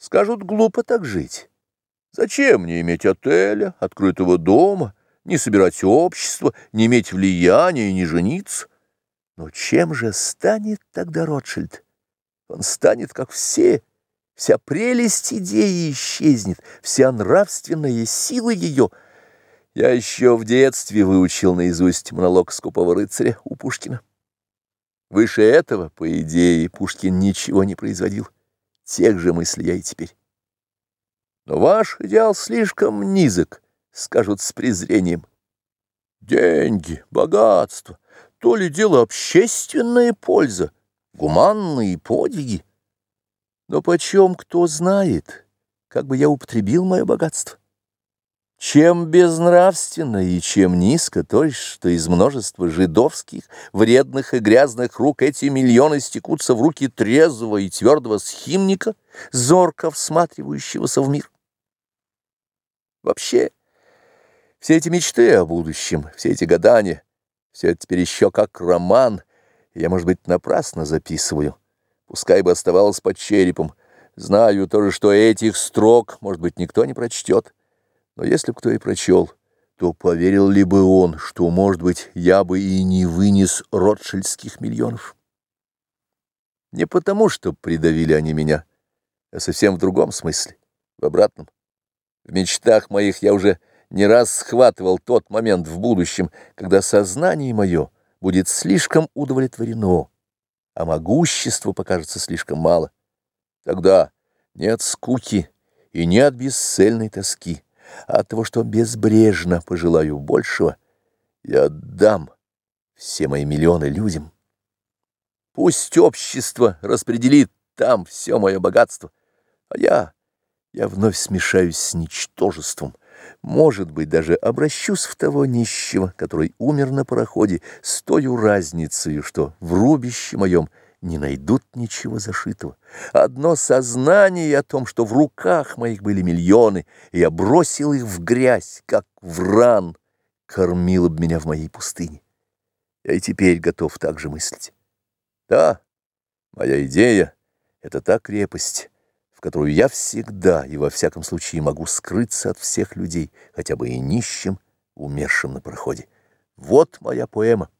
Скажут, глупо так жить. Зачем мне иметь отеля, открытого дома, не собирать общество, не иметь влияния и не жениться? Но чем же станет тогда Ротшильд? Он станет, как все. Вся прелесть идеи исчезнет, вся нравственная сила ее. Я еще в детстве выучил наизусть монолог скупого рыцаря у Пушкина. Выше этого, по идее, Пушкин ничего не производил. Тех же мыслей я и теперь. Но ваш идеал слишком низок, скажут с презрением. Деньги, богатство, то ли дело общественная польза, гуманные подвиги. Но почем кто знает, как бы я употребил мое богатство? Чем безнравственно и чем низко то, что из множества жидовских, вредных и грязных рук эти миллионы стекутся в руки трезвого и твердого схимника, зорко всматривающегося в мир. Вообще, все эти мечты о будущем, все эти гадания, все это теперь еще как роман, я, может быть, напрасно записываю, пускай бы оставалось под черепом, знаю тоже, что этих строк, может быть, никто не прочтет, но если б кто и прочел, то поверил ли бы он, что, может быть, я бы и не вынес ротшильдских миллионов? Не потому, что придавили они меня, а совсем в другом смысле, в обратном. В мечтах моих я уже не раз схватывал тот момент в будущем, когда сознание мое будет слишком удовлетворено, а могущество покажется слишком мало. Тогда нет скуки и нет бесцельной тоски а от того, что безбрежно пожелаю большего, я отдам все мои миллионы людям. Пусть общество распределит там все мое богатство, а я, я вновь смешаюсь с ничтожеством, может быть, даже обращусь в того нищего, который умер на пароходе, с той разницей, что в рубище моем — не найдут ничего зашитого. Одно сознание о том, что в руках моих были миллионы, и я бросил их в грязь, как в ран, кормило бы меня в моей пустыне. Я и теперь готов так же мыслить. Да, моя идея — это та крепость, в которую я всегда и во всяком случае могу скрыться от всех людей, хотя бы и нищим, умершим на проходе. Вот моя поэма.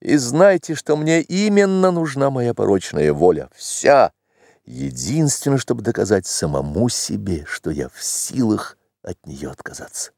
И знайте, что мне именно нужна моя порочная воля, вся, единственное, чтобы доказать самому себе, что я в силах от нее отказаться.